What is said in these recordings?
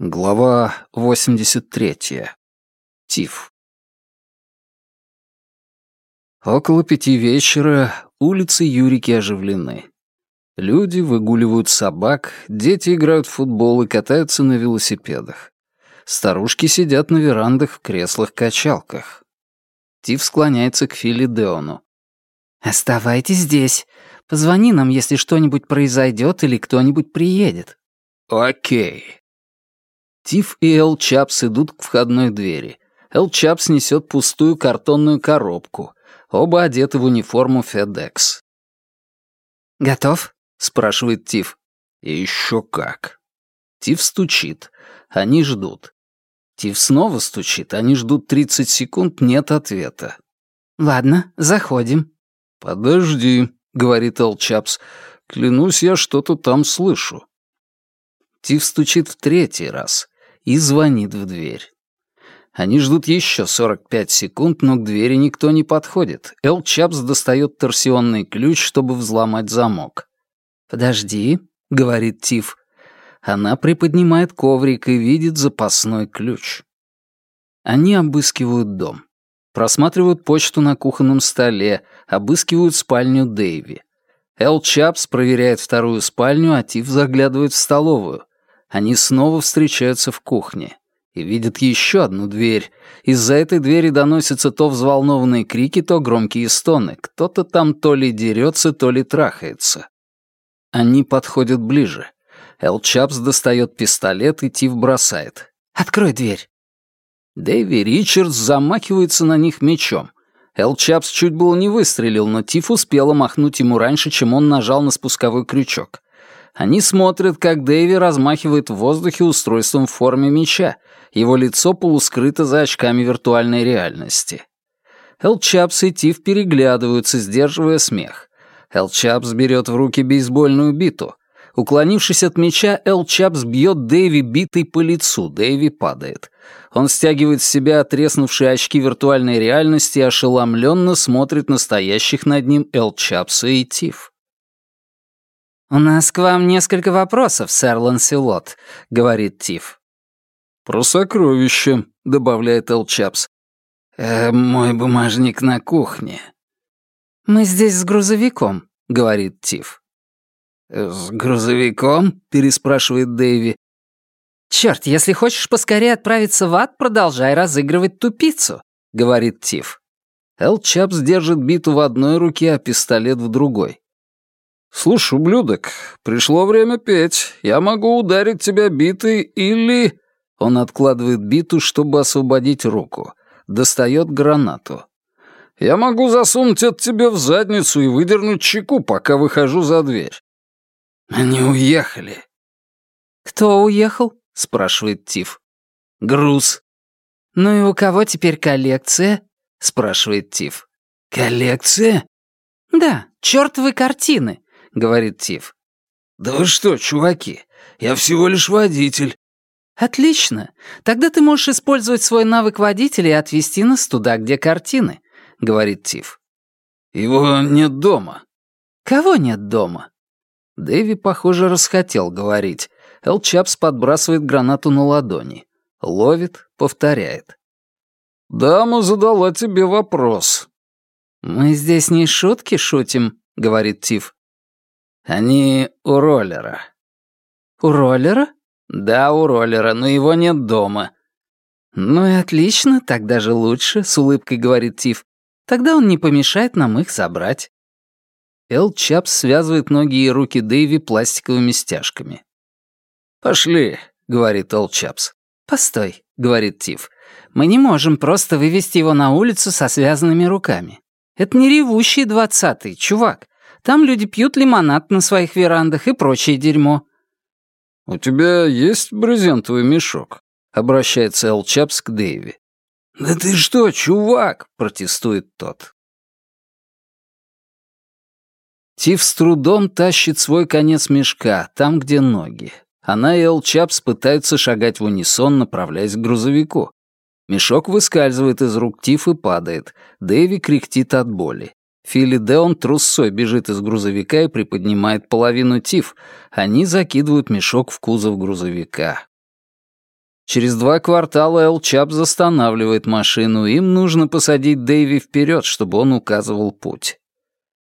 Глава 83. Тиф. Около пяти вечера улицы Юрики оживлены. Люди выгуливают собак, дети играют в футбол и катаются на велосипедах. Старушки сидят на верандах в креслах-качалках. Тиф склоняется к Филе Деону. «Оставайтесь здесь. Позвони нам, если что-нибудь произойдет или кто-нибудь приедет». «Окей», Тиф и Эл Чапс идут к входной двери. Эл Чапс несет пустую картонную коробку. Оба одеты в униформу FedEx. «Готов?» — спрашивает Тиф. «Еще как». Тиф стучит. Они ждут. Тиф снова стучит. Они ждут 30 секунд, нет ответа. «Ладно, заходим». «Подожди», — говорит Эл Чапс. «Клянусь, я что-то там слышу». Тиф стучит в третий раз и звонит в дверь. Они ждут еще 45 секунд, но к двери никто не подходит. Эл Чапс достает торсионный ключ, чтобы взломать замок. «Подожди», — говорит Тиф. Она приподнимает коврик и видит запасной ключ. Они обыскивают дом. Просматривают почту на кухонном столе, обыскивают спальню Дэйви. Эл Чапс проверяет вторую спальню, а Тиф заглядывает в столовую. Они снова встречаются в кухне и видят еще одну дверь. Из-за этой двери доносятся то взволнованные крики, то громкие стоны. Кто-то там то ли дерется, то ли трахается. Они подходят ближе. Эл Чапс достает пистолет и Тиф бросает. «Открой дверь!» Дэви Ричардс замахивается на них мечом. Эл Чапс чуть было не выстрелил, но Тиф успела махнуть ему раньше, чем он нажал на спусковой крючок. Они смотрят, как Дэви размахивает в воздухе устройством в форме меча. Его лицо полускрыто за очками виртуальной реальности. Эл Чапс и Тиф переглядываются, сдерживая смех. Эл Чапс берет в руки бейсбольную биту. Уклонившись от меча, Эл Чапс бьет Дэви битой по лицу. Дэви падает. Он стягивает с себя отреснувшие очки виртуальной реальности и ошеломленно смотрит на стоящих над ним Эл Чапса и Тиф. «У нас к вам несколько вопросов, сэр Ланселот», — говорит Тиф. «Про сокровища», — добавляет Эл Чапс. «Э, «Мой бумажник на кухне». «Мы здесь с грузовиком», — говорит Тиф. «С грузовиком?» — переспрашивает Дэйви. «Чёрт, если хочешь поскорее отправиться в ад, продолжай разыгрывать тупицу», — говорит Тиф. Эл Чапс держит биту в одной руке, а пистолет в другой. «Слушай, ублюдок, пришло время петь. Я могу ударить тебя битой или...» Он откладывает биту, чтобы освободить руку. Достает гранату. «Я могу засунуть это тебе в задницу и выдернуть чеку, пока выхожу за дверь». «Они уехали». «Кто уехал?» — спрашивает Тиф. «Груз». «Ну и у кого теперь коллекция?» — спрашивает Тиф. «Коллекция?» «Да, чертовы картины. — говорит Тиф. «Да вы что, чуваки, я всего лишь водитель». «Отлично. Тогда ты можешь использовать свой навык водителя и отвезти нас туда, где картины», — говорит Тиф. «Его нет дома». «Кого нет дома?» Дэви, похоже, расхотел говорить. Эл Чапс подбрасывает гранату на ладони. Ловит, повторяет. «Дама задала тебе вопрос». «Мы здесь не шутки шутим», — говорит Тиф. «Они у роллера». «У роллера?» «Да, у роллера, но его нет дома». «Ну и отлично, так даже лучше», — с улыбкой говорит Тиф. «Тогда он не помешает нам их забрать». Эл Чапс связывает ноги и руки Дэйви пластиковыми стяжками. «Пошли», — говорит Эл Чапс. «Постой», — говорит Тиф. «Мы не можем просто вывести его на улицу со связанными руками. Это не ревущий двадцатый, чувак. Там люди пьют лимонад на своих верандах и прочее дерьмо». «У тебя есть брезентовый мешок?» — обращается Эл Чапс к Дэйви. «Да ты что, чувак?» — протестует тот. Тиф с трудом тащит свой конец мешка, там, где ноги. Она и Эл Чапс пытаются шагать в унисон, направляясь к грузовику. Мешок выскальзывает из рук Тиф и падает. Дэви кряхтит от боли. Филли Деон трусцой бежит из грузовика и приподнимает половину тиф. Они закидывают мешок в кузов грузовика. Через два квартала Эл Чап застанавливает машину, им нужно посадить Дэйви вперед, чтобы он указывал путь.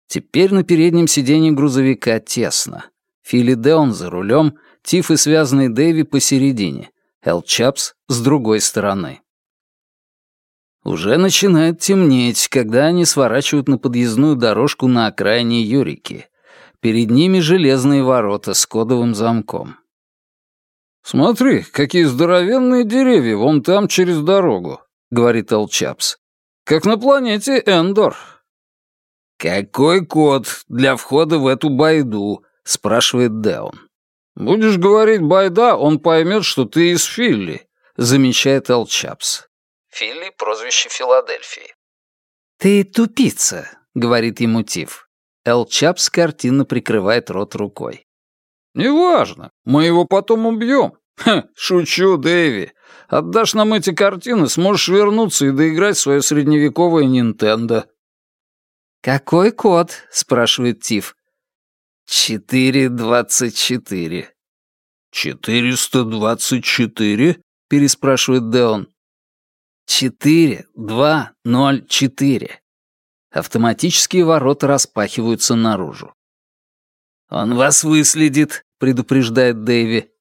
Теперь на переднем сиденье грузовика тесно. Филли Деон за рулем, Тиф и связанный Дэйви посередине, Эл Чапс с другой стороны. Уже начинает темнеть, когда они сворачивают на подъездную дорожку на окраине Юрики. Перед ними железные ворота с кодовым замком. «Смотри, какие здоровенные деревья вон там через дорогу», — говорит Элчапс. «Как на планете Эндор». «Какой код для входа в эту байду?» — спрашивает Деон. «Будешь говорить байда, он поймет, что ты из Филли», — замечает Элчапс. Филли — прозвище Филадельфии. «Ты тупица», — говорит ему Тиф. Эл Чапс картинно прикрывает рот рукой. «Неважно, мы его потом убьем. Ха, шучу, Дэви. Отдашь нам эти картины, сможешь вернуться и доиграть свое средневековое Нинтендо». «Какой код?» — спрашивает Тиф. «Четыре двадцать четыре». «Четыреста двадцать четыре?» — переспрашивает Деон. «Четыре, два, ноль, четыре». Автоматические ворота распахиваются наружу. «Он вас выследит», — предупреждает Дэйви.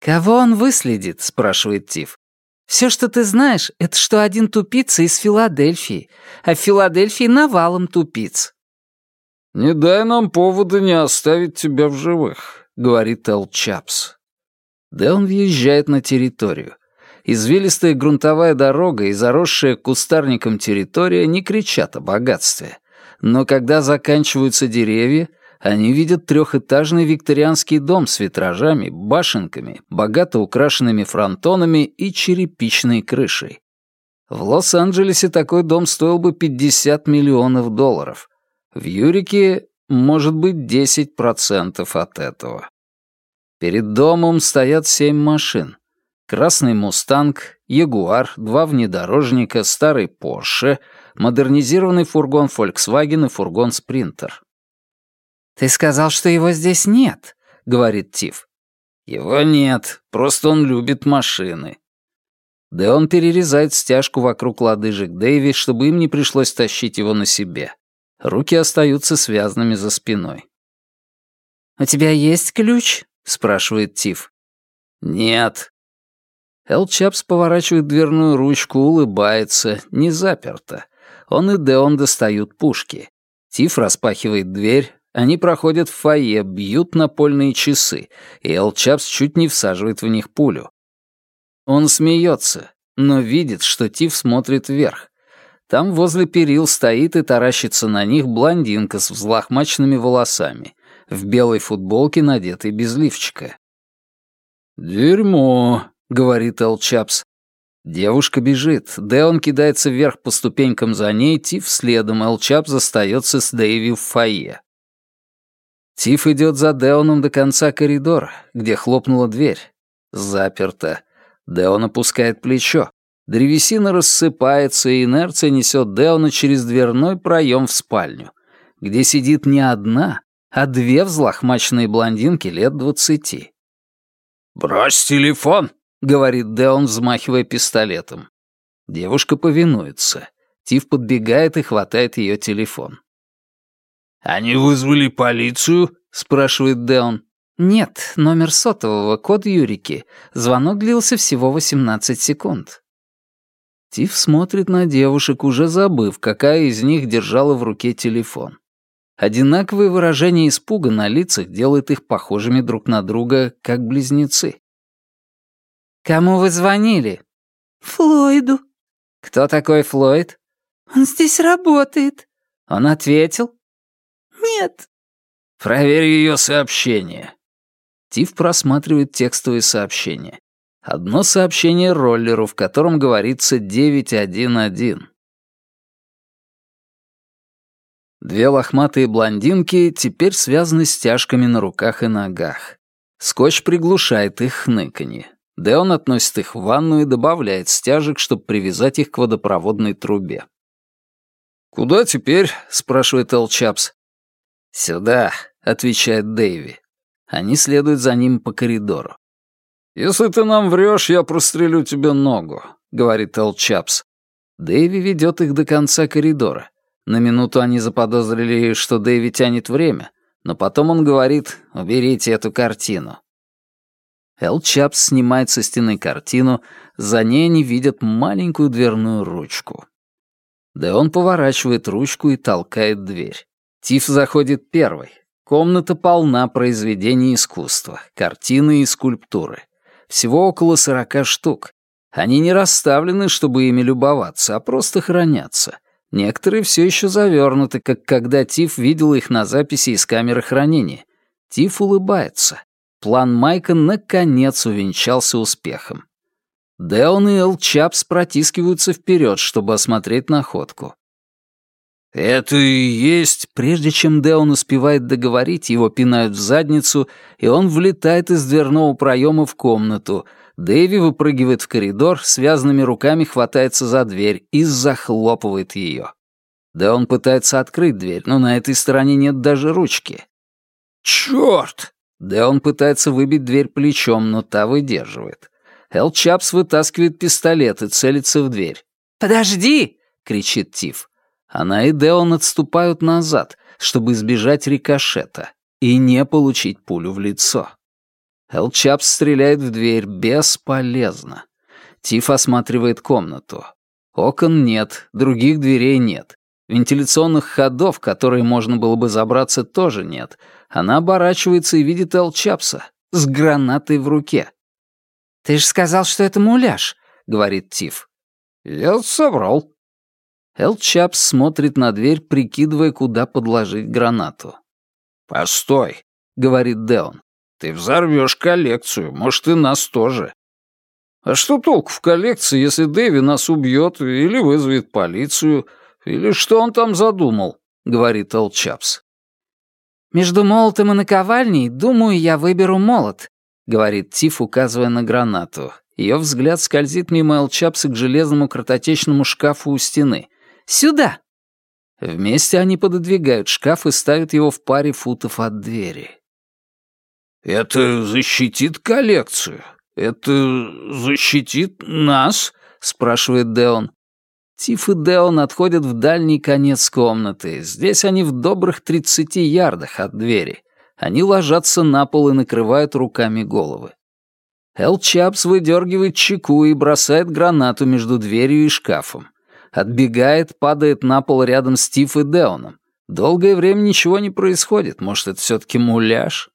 «Кого он выследит?» — спрашивает Тиф. «Все, что ты знаешь, это что один тупица из Филадельфии, а в Филадельфии навалом тупиц». «Не дай нам повода не оставить тебя в живых», — говорит Эл Чапс. Да он въезжает на территорию. Извилистая грунтовая дорога и заросшая кустарником территория не кричат о богатстве. Но когда заканчиваются деревья, они видят трехэтажный викторианский дом с витражами, башенками, богато украшенными фронтонами и черепичной крышей. В Лос-Анджелесе такой дом стоил бы 50 миллионов долларов. В Юрике может быть 10% от этого. Перед домом стоят семь машин. Красный «Мустанг», «Ягуар», два внедорожника, старый «Порше», модернизированный фургон Volkswagen и фургон «Спринтер». «Ты сказал, что его здесь нет», — говорит Тиф. «Его нет, просто он любит машины». Да он перерезает стяжку вокруг лодыжек Дэйви, чтобы им не пришлось тащить его на себе. Руки остаются связанными за спиной. «У тебя есть ключ?» — спрашивает Тиф. «Нет». Эл Чапс поворачивает дверную ручку, улыбается, не заперто. Он и Деон достают пушки. Тиф распахивает дверь, они проходят в фойе, бьют напольные часы, и Эл Чапс чуть не всаживает в них пулю. Он смеется, но видит, что Тиф смотрит вверх. Там возле перил стоит и таращится на них блондинка с взлохмаченными волосами, в белой футболке, надетой без лифчика. «Дерьмо», — говорит Эл Чапс. Девушка бежит, Деон кидается вверх по ступенькам за ней, Тиф следом, Эл Чапс остается с Дэйви в фойе. Тиф идет за Деоном до конца коридора, где хлопнула дверь. Заперто. Деон опускает плечо. Древесина рассыпается, и инерция несет Деона через дверной проем в спальню, где сидит не одна, а две взлохмаченные блондинки лет двадцати. «Брось телефон!» — говорит Деон, взмахивая пистолетом. Девушка повинуется. Тиф подбегает и хватает ее телефон. «Они вызвали полицию?» — спрашивает Деон. «Нет, номер сотового, код Юрики. Звонок длился всего 18 секунд». Тиф смотрит на девушек, уже забыв, какая из них держала в руке телефон. Одинаковое выражение испуга на лицах делает их похожими друг на друга, как близнецы. «Кому вы звонили?» «Флойду». «Кто такой Флойд?» «Он здесь работает». «Он ответил?» «Нет». «Проверь ее сообщение». Тиф просматривает текстовые сообщения. Одно сообщение роллеру, в котором говорится 911. Две лохматые блондинки теперь связаны стяжками на руках и ногах. Скотч приглушает их хныканье. Деон относит их в ванну и добавляет стяжек, чтобы привязать их к водопроводной трубе. «Куда теперь?» — спрашивает Эл Чапс. «Сюда», — отвечает Дэйви. Они следуют за ним по коридору. «Если ты нам врешь, я прострелю тебе ногу», — говорит Эл Чапс. Дэйви ведет их до конца коридора. На минуту они заподозрили, что Дэйви тянет время, но потом он говорит «уберите эту картину». Эл Чапс снимает со стены картину, за ней они видят маленькую дверную ручку. Да он поворачивает ручку и толкает дверь. Тиф заходит первой. Комната полна произведений искусства, картины и скульптуры. Всего около сорока штук. Они не расставлены, чтобы ими любоваться, а просто хранятся. Некоторые все еще завернуты, как когда Тиф видел их на записи из камеры хранения. Тиф улыбается. План Майка наконец увенчался успехом. Деон и Эл Чапс протискиваются вперед, чтобы осмотреть находку. «Это и есть...» Прежде чем Деон успевает договорить, его пинают в задницу, и он влетает из дверного проема в комнату. Дэви выпрыгивает в коридор, связанными руками хватается за дверь и захлопывает ее. Деон пытается открыть дверь, но на этой стороне нет даже ручки. «Чёрт!» Деон пытается выбить дверь плечом, но та выдерживает. Эл Чапс вытаскивает пистолет и целится в дверь. «Подожди!» — кричит Тиф. Она и Деон отступают назад, чтобы избежать рикошета и не получить пулю в лицо. Эл Чапс стреляет в дверь бесполезно. Тиф осматривает комнату. Окон нет, других дверей нет. Вентиляционных ходов, которые можно было бы забраться, тоже нет. Она оборачивается и видит Эл Чапса с гранатой в руке. «Ты же сказал, что это муляж», — говорит Тиф. «Я соврал», Эл Чапс смотрит на дверь, прикидывая, куда подложить гранату. «Постой», — говорит Деон. «Ты взорвешь коллекцию, может, и нас тоже». «А что толку в коллекции, если Дэви нас убьет или вызовет полицию, или что он там задумал?» — говорит Эл Чапс. «Между молотом и наковальней, думаю, я выберу молот», — говорит Тиф, указывая на гранату. Ее взгляд скользит мимо Эл Чапса к железному картотечному шкафу у стены. Сюда!» Вместе они пододвигают шкаф и ставят его в паре футов от двери. «Это защитит коллекцию? Это защитит нас?» — спрашивает Деон. Тиф и Деон отходят в дальний конец комнаты. Здесь они в добрых тридцати ярдах от двери. Они ложатся на пол и накрывают руками головы. Эл Чапс выдергивает чеку и бросает гранату между дверью и шкафом. Отбегает, падает на пол рядом с Тиф и Деоном. Долгое время ничего не происходит, может, это все-таки муляж?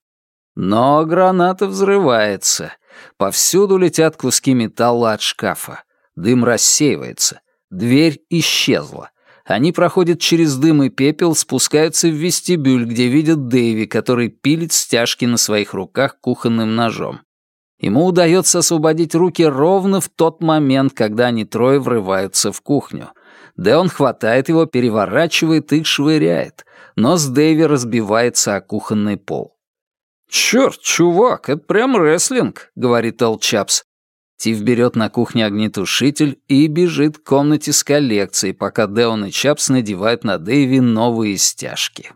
Но граната взрывается. Повсюду летят куски металла от шкафа. Дым рассеивается. Дверь исчезла. Они проходят через дым и пепел, спускаются в вестибюль, где видят Дэйви, который пилит стяжки на своих руках кухонным ножом. Ему удается освободить руки ровно в тот момент, когда они трое врываются в кухню. Дэон хватает его, переворачивает и швыряет. Нос Дэви разбивается о кухонный пол. «Чёрт, чувак, это прям рестлинг», — говорит Эл Чапс. Тиф берет на кухне огнетушитель и бежит к комнате с коллекцией, пока Дэон и Чапс надевают на Дэйви новые стяжки.